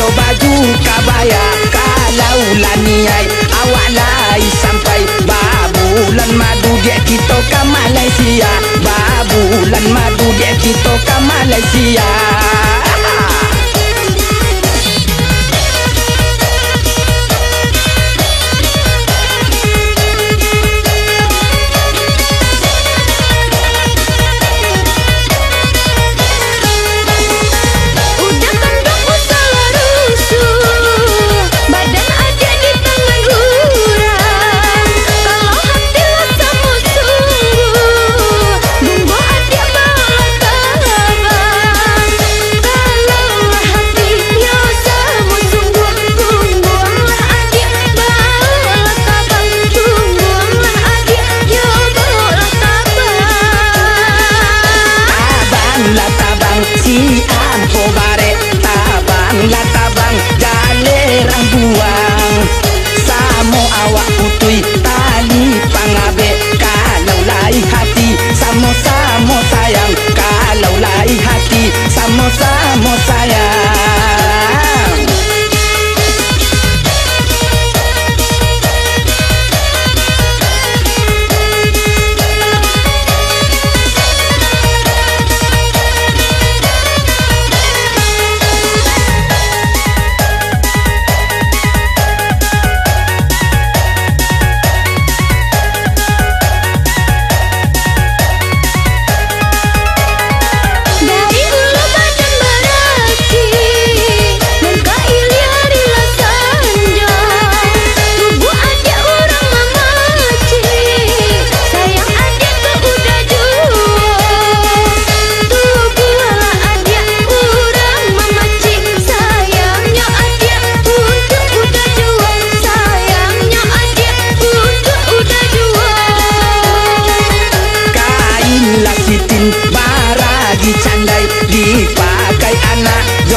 Jo baju kabaya Kalau lah niai. Awak lai sampai Babulan madu dia kita ke Malaysia. Babulan madu dia kita ke Malaysia Malaysia.